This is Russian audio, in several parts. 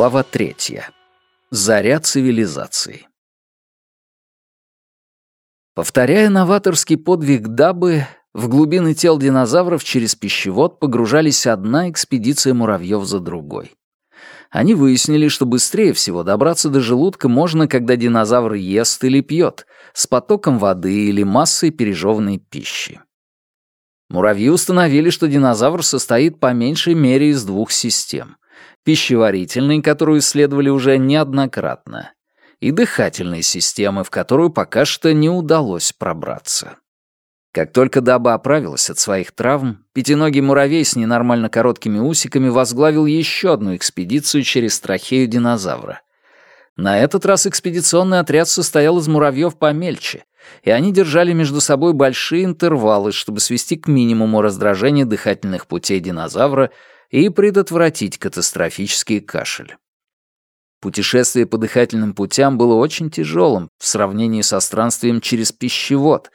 Глава третья. Заря цивилизации. Повторяя новаторский подвиг Дабы, в глубины тел динозавров через пищевод погружались одна экспедиция муравьев за другой. Они выяснили, что быстрее всего добраться до желудка можно, когда динозавр ест или пьет, с потоком воды или массой пережеванной пищи. Муравьи установили, что динозавр состоит по меньшей мере из двух систем пищеварительной, которую исследовали уже неоднократно, и дыхательной системы, в которую пока что не удалось пробраться. Как только Даба оправилась от своих травм, пятиногий муравей с ненормально короткими усиками возглавил еще одну экспедицию через трахею динозавра. На этот раз экспедиционный отряд состоял из муравьев помельче, и они держали между собой большие интервалы, чтобы свести к минимуму раздражение дыхательных путей динозавра и предотвратить катастрофический кашель. Путешествие по дыхательным путям было очень тяжелым в сравнении со странствием через пищевод,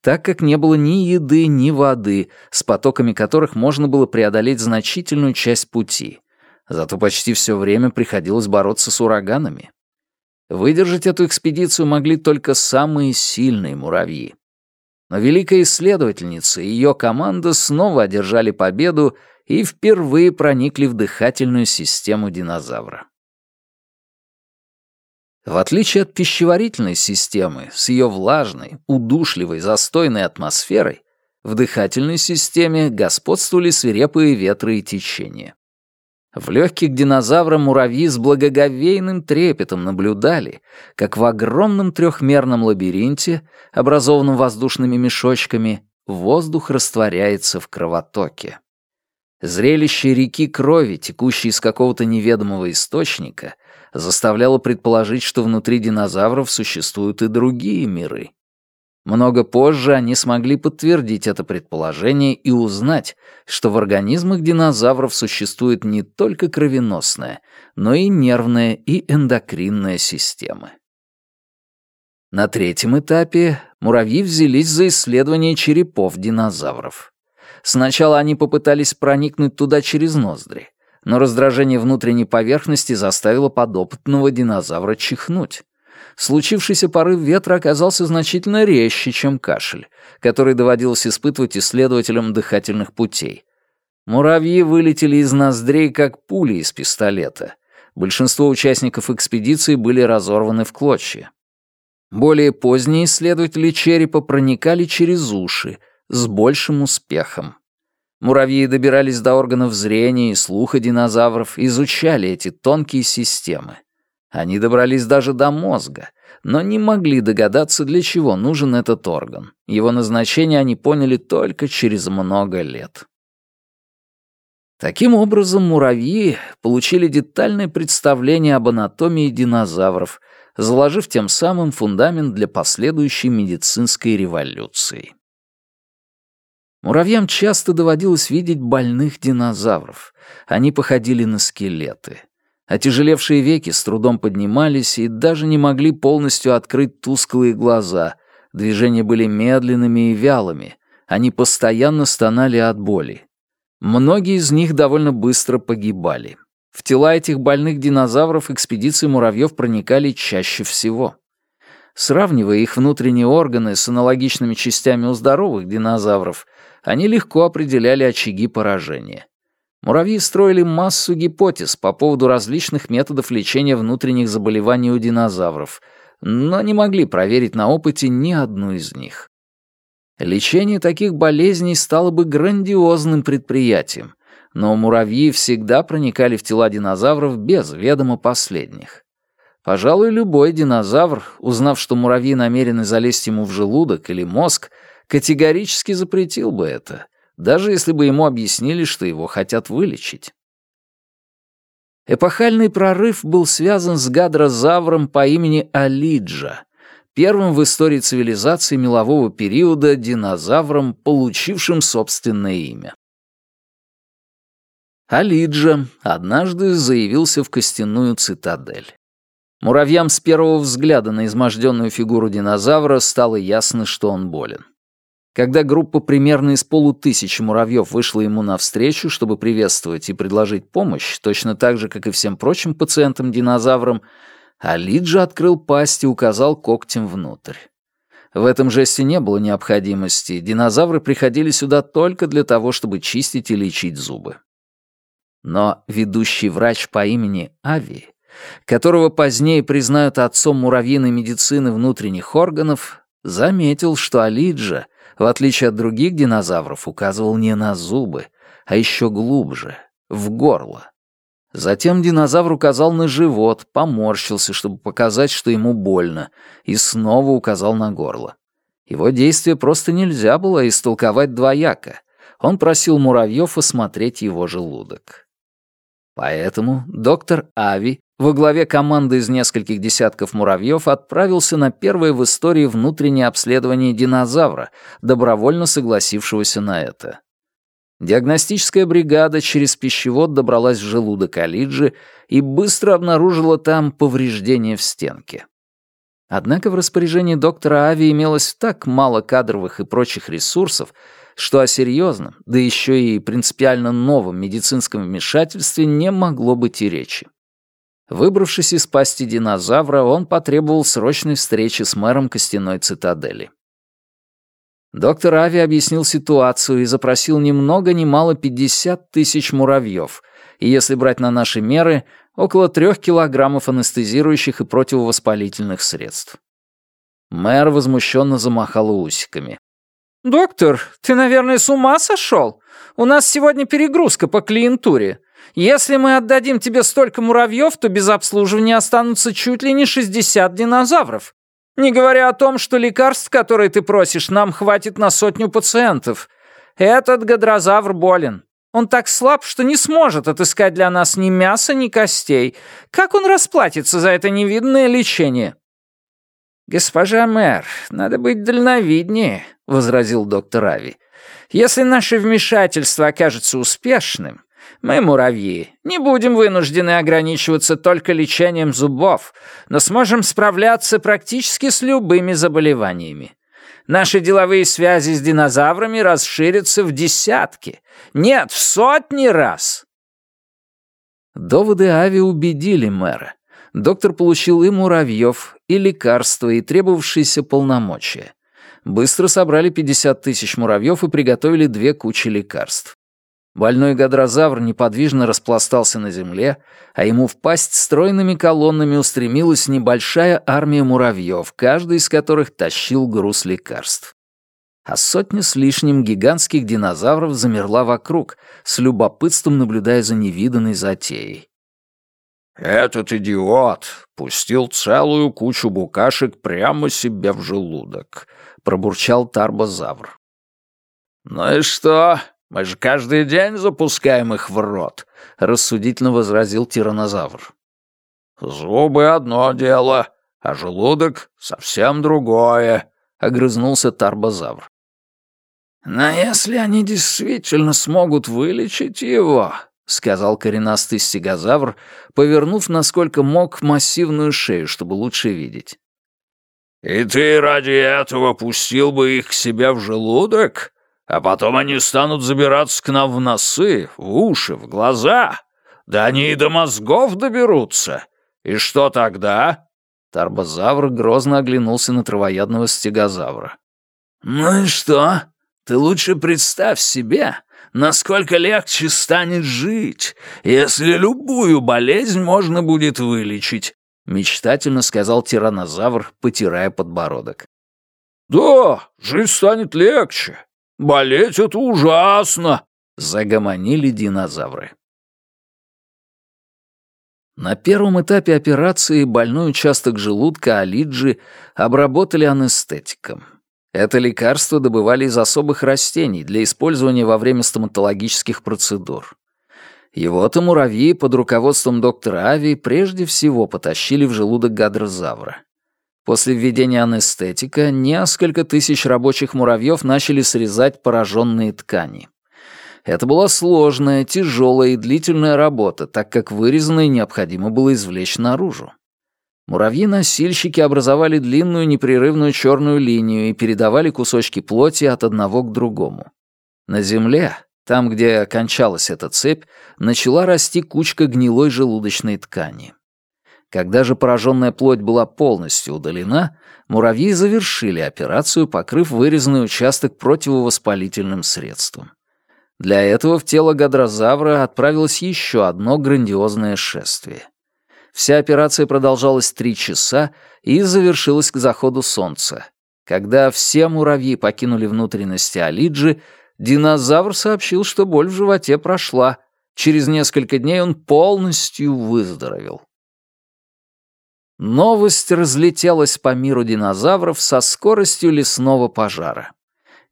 так как не было ни еды, ни воды, с потоками которых можно было преодолеть значительную часть пути. Зато почти все время приходилось бороться с ураганами. Выдержать эту экспедицию могли только самые сильные муравьи. Но великая исследовательница и ее команда снова одержали победу и впервые проникли в дыхательную систему динозавра. В отличие от пищеварительной системы с ее влажной, удушливой, застойной атмосферой, в дыхательной системе господствовали свирепые ветры и течения. В легких динозавра муравьи с благоговейным трепетом наблюдали, как в огромном трехмерном лабиринте, образованном воздушными мешочками, воздух растворяется в кровотоке. Зрелище реки крови, текущей из какого-то неведомого источника, заставляло предположить, что внутри динозавров существуют и другие миры. Много позже они смогли подтвердить это предположение и узнать, что в организмах динозавров существует не только кровеносная, но и нервная и эндокринная системы. На третьем этапе муравьи взялись за исследование черепов динозавров. Сначала они попытались проникнуть туда через ноздри, но раздражение внутренней поверхности заставило подопытного динозавра чихнуть. Случившийся порыв ветра оказался значительно резче, чем кашель, который доводилось испытывать исследователям дыхательных путей. Муравьи вылетели из ноздрей, как пули из пистолета. Большинство участников экспедиции были разорваны в клочья. Более поздние исследователи черепа проникали через уши, с большим успехом. Муравьи добирались до органов зрения и слуха динозавров, изучали эти тонкие системы. Они добрались даже до мозга, но не могли догадаться, для чего нужен этот орган. Его назначение они поняли только через много лет. Таким образом, муравьи получили детальное представление об анатомии динозавров, заложив тем самым фундамент для последующей медицинской революции. Муравьям часто доводилось видеть больных динозавров. Они походили на скелеты. Отяжелевшие веки с трудом поднимались и даже не могли полностью открыть тусклые глаза. Движения были медленными и вялыми. Они постоянно стонали от боли. Многие из них довольно быстро погибали. В тела этих больных динозавров экспедиции муравьев проникали чаще всего. Сравнивая их внутренние органы с аналогичными частями у здоровых динозавров, они легко определяли очаги поражения. Муравьи строили массу гипотез по поводу различных методов лечения внутренних заболеваний у динозавров, но не могли проверить на опыте ни одну из них. Лечение таких болезней стало бы грандиозным предприятием, но муравьи всегда проникали в тела динозавров без ведома последних. Пожалуй, любой динозавр, узнав, что муравьи намерены залезть ему в желудок или мозг, категорически запретил бы это, даже если бы ему объяснили, что его хотят вылечить. Эпохальный прорыв был связан с гадрозавром по имени Алиджа, первым в истории цивилизации мелового периода динозавром, получившим собственное имя. Алиджа однажды заявился в костяную цитадель. Муравьям с первого взгляда на изможденную фигуру динозавра стало ясно, что он болен. Когда группа примерно из полутысячи муравьев вышла ему навстречу, чтобы приветствовать и предложить помощь, точно так же, как и всем прочим пациентам-динозаврам, Алиджа открыл пасть и указал когтем внутрь. В этом жесте не было необходимости, динозавры приходили сюда только для того, чтобы чистить и лечить зубы. Но ведущий врач по имени Ави, которого позднее признают отцом муравьиной медицины внутренних органов, заметил, что Алиджа — в отличие от других динозавров, указывал не на зубы, а еще глубже, в горло. Затем динозавр указал на живот, поморщился, чтобы показать, что ему больно, и снова указал на горло. Его действие просто нельзя было истолковать двояко. Он просил муравьев осмотреть его желудок. Поэтому доктор Ави во главе команды из нескольких десятков муравьев отправился на первое в истории внутреннее обследование динозавра, добровольно согласившегося на это. Диагностическая бригада через пищевод добралась в желудок Алиджи и быстро обнаружила там повреждения в стенке. Однако в распоряжении доктора Ави имелось так мало кадровых и прочих ресурсов, что о серьезном, да еще и принципиально новом медицинском вмешательстве не могло быть и речи. Выбравшись из пасти динозавра, он потребовал срочной встречи с мэром костяной цитадели. Доктор Ави объяснил ситуацию и запросил ни много ни мало 50 тысяч муравьев, и если брать на наши меры, около трех килограммов анестезирующих и противовоспалительных средств. Мэр возмущенно замахал усиками. «Доктор, ты, наверное, с ума сошел? У нас сегодня перегрузка по клиентуре. Если мы отдадим тебе столько муравьев, то без обслуживания останутся чуть ли не 60 динозавров. Не говоря о том, что лекарств, которые ты просишь, нам хватит на сотню пациентов. Этот гадрозавр болен. Он так слаб, что не сможет отыскать для нас ни мяса, ни костей. Как он расплатится за это невиданное лечение?» «Госпожа мэр, надо быть дальновиднее», — возразил доктор Ави. «Если наше вмешательство окажется успешным, мы, муравьи, не будем вынуждены ограничиваться только лечением зубов, но сможем справляться практически с любыми заболеваниями. Наши деловые связи с динозаврами расширятся в десятки, нет, в сотни раз. Доводы Ави убедили мэра. Доктор получил и муравьев, и лекарства, и требовавшиеся полномочия. Быстро собрали 50 тысяч муравьев и приготовили две кучи лекарств. Больной гадрозавр неподвижно распластался на земле, а ему в пасть стройными колоннами устремилась небольшая армия муравьев, каждый из которых тащил груз лекарств. А сотня с лишним гигантских динозавров замерла вокруг, с любопытством наблюдая за невиданной затеей. «Этот идиот пустил целую кучу букашек прямо себе в желудок», — пробурчал тарбозавр. «Ну и что, мы же каждый день запускаем их в рот», — рассудительно возразил тиранозавр. «Зубы — одно дело, а желудок — совсем другое», — огрызнулся тарбозавр. «Но если они действительно смогут вылечить его», — сказал коренастый стегозавр, повернув, насколько мог, массивную шею, чтобы лучше видеть. «И ты ради этого пустил бы их к себе в желудок?» А потом они станут забираться к нам в носы, в уши, в глаза. Да они и до мозгов доберутся. И что тогда?» Тарбозавр грозно оглянулся на травоядного стегозавра. «Ну и что? Ты лучше представь себе, насколько легче станет жить, если любую болезнь можно будет вылечить», мечтательно сказал тиранозавр, потирая подбородок. «Да, жить станет легче, Болеть — это ужасно!» — загомонили динозавры. На первом этапе операции больной участок желудка Алиджи обработали анестетиком. Это лекарство добывали из особых растений для использования во время стоматологических процедур. Его-то муравьи под руководством доктора Ави прежде всего потащили в желудок гадрозавра. После введения анестетика несколько тысяч рабочих муравьев начали срезать пораженные ткани. Это была сложная, тяжелая и длительная работа, так как вырезанное необходимо было извлечь наружу. Муравьи-носильщики образовали длинную непрерывную черную линию и передавали кусочки плоти от одного к другому. На земле, там, где кончалась эта цепь, начала расти кучка гнилой желудочной ткани. Когда же пораженная плоть была полностью удалена, муравьи завершили операцию, покрыв вырезанный участок противовоспалительным средством. Для этого в тело гадрозавра отправилось еще одно грандиозное шествие. Вся операция продолжалась три часа и завершилась к заходу солнца. Когда все муравьи покинули внутренности Алиджи, динозавр сообщил, что боль в животе прошла. Через несколько дней он полностью выздоровел. Новость разлетелась по миру динозавров со скоростью лесного пожара.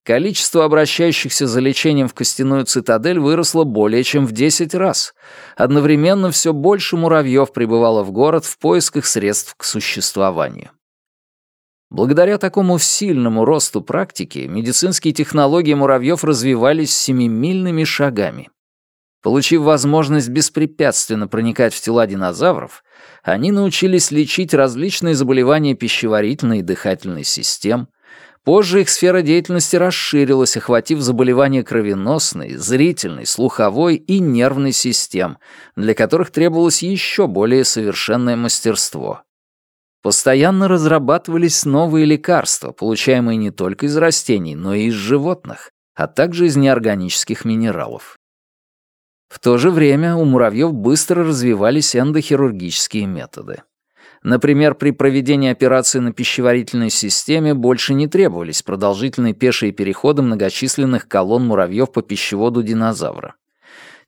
Количество обращающихся за лечением в костяную цитадель выросло более чем в 10 раз. Одновременно все больше муравьев прибывало в город в поисках средств к существованию. Благодаря такому сильному росту практики медицинские технологии муравьев развивались семимильными шагами. Получив возможность беспрепятственно проникать в тела динозавров, они научились лечить различные заболевания пищеварительной и дыхательной систем, Позже их сфера деятельности расширилась, охватив заболевания кровеносной, зрительной, слуховой и нервной систем, для которых требовалось еще более совершенное мастерство. Постоянно разрабатывались новые лекарства, получаемые не только из растений, но и из животных, а также из неорганических минералов. В то же время у муравьев быстро развивались эндохирургические методы. Например, при проведении операции на пищеварительной системе больше не требовались продолжительные пешие переходы многочисленных колонн муравьев по пищеводу динозавра.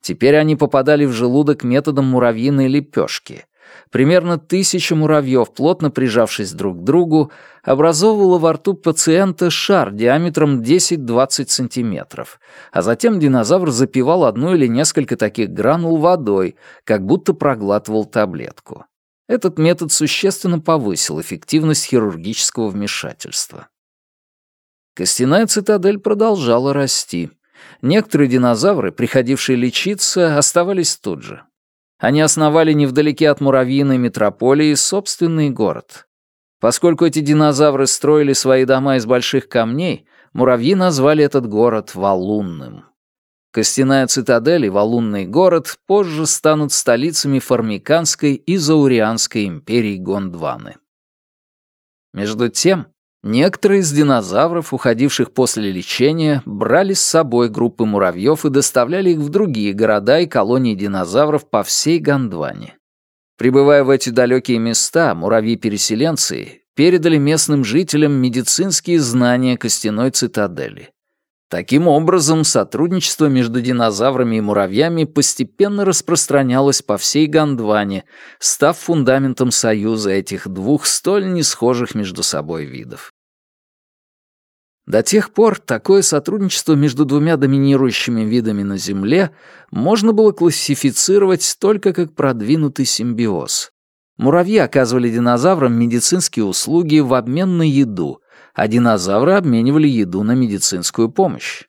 Теперь они попадали в желудок методом муравьиной лепешки. Примерно тысяча муравьев, плотно прижавшись друг к другу, образовывала во рту пациента шар диаметром 10-20 сантиметров, а затем динозавр запивал одну или несколько таких гранул водой, как будто проглатывал таблетку. Этот метод существенно повысил эффективность хирургического вмешательства. Костяная цитадель продолжала расти. Некоторые динозавры, приходившие лечиться, оставались тут же. Они основали невдалеке от муравьиной метрополии собственный город. Поскольку эти динозавры строили свои дома из больших камней, муравьи назвали этот город Валунным. Костяная цитадель и валунный город позже станут столицами Формиканской и Заурианской империй Гондваны. Между тем, некоторые из динозавров, уходивших после лечения, брали с собой группы муравьев и доставляли их в другие города и колонии динозавров по всей Гондване. Прибывая в эти далекие места, муравьи-переселенцы передали местным жителям медицинские знания костяной цитадели. Таким образом, сотрудничество между динозаврами и муравьями постепенно распространялось по всей Гондване, став фундаментом союза этих двух столь несхожих между собой видов. До тех пор такое сотрудничество между двумя доминирующими видами на Земле можно было классифицировать только как продвинутый симбиоз. Муравьи оказывали динозаврам медицинские услуги в обмен на еду, а динозавры обменивали еду на медицинскую помощь.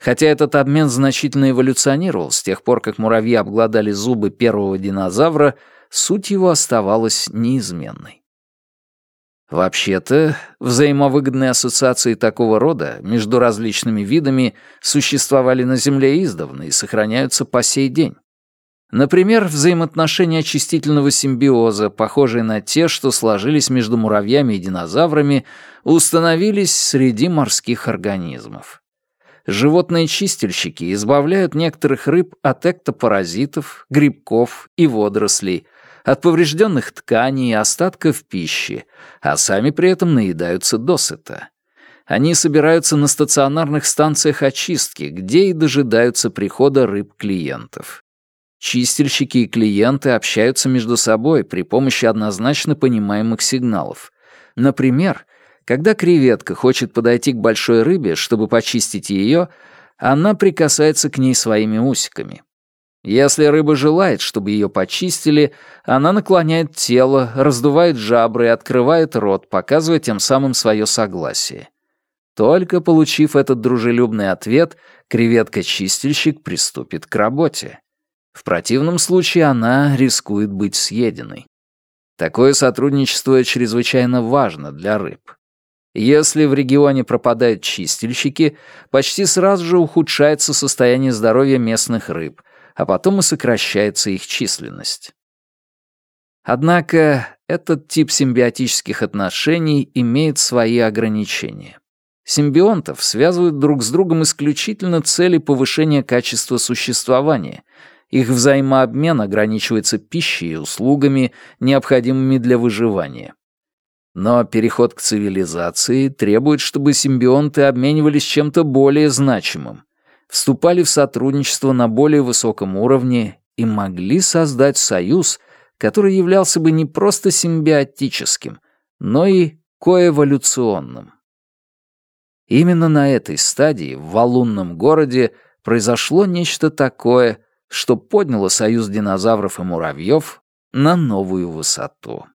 Хотя этот обмен значительно эволюционировал с тех пор, как муравьи обглодали зубы первого динозавра, суть его оставалась неизменной. Вообще-то, взаимовыгодные ассоциации такого рода между различными видами существовали на Земле издавна и сохраняются по сей день. Например, взаимоотношения очистительного симбиоза, похожие на те, что сложились между муравьями и динозаврами, установились среди морских организмов. Животные-чистильщики избавляют некоторых рыб от эктопаразитов, грибков и водорослей, от поврежденных тканей и остатков пищи, а сами при этом наедаются досыта. Они собираются на стационарных станциях очистки, где и дожидаются прихода рыб-клиентов. Чистильщики и клиенты общаются между собой при помощи однозначно понимаемых сигналов. Например, когда креветка хочет подойти к большой рыбе, чтобы почистить ее, она прикасается к ней своими усиками. Если рыба желает, чтобы ее почистили, она наклоняет тело, раздувает жабры и открывает рот, показывая тем самым свое согласие. Только получив этот дружелюбный ответ, креветка-чистильщик приступит к работе. В противном случае она рискует быть съеденной. Такое сотрудничество чрезвычайно важно для рыб. Если в регионе пропадают чистильщики, почти сразу же ухудшается состояние здоровья местных рыб, а потом и сокращается их численность. Однако этот тип симбиотических отношений имеет свои ограничения. Симбионтов связывают друг с другом исключительно цели повышения качества существования. Их взаимообмен ограничивается пищей и услугами, необходимыми для выживания. Но переход к цивилизации требует, чтобы симбионты обменивались чем-то более значимым, вступали в сотрудничество на более высоком уровне и могли создать союз, который являлся бы не просто симбиотическим, но и коэволюционным. Именно на этой стадии в валунном городе произошло нечто такое, что подняло союз динозавров и муравьев на новую высоту.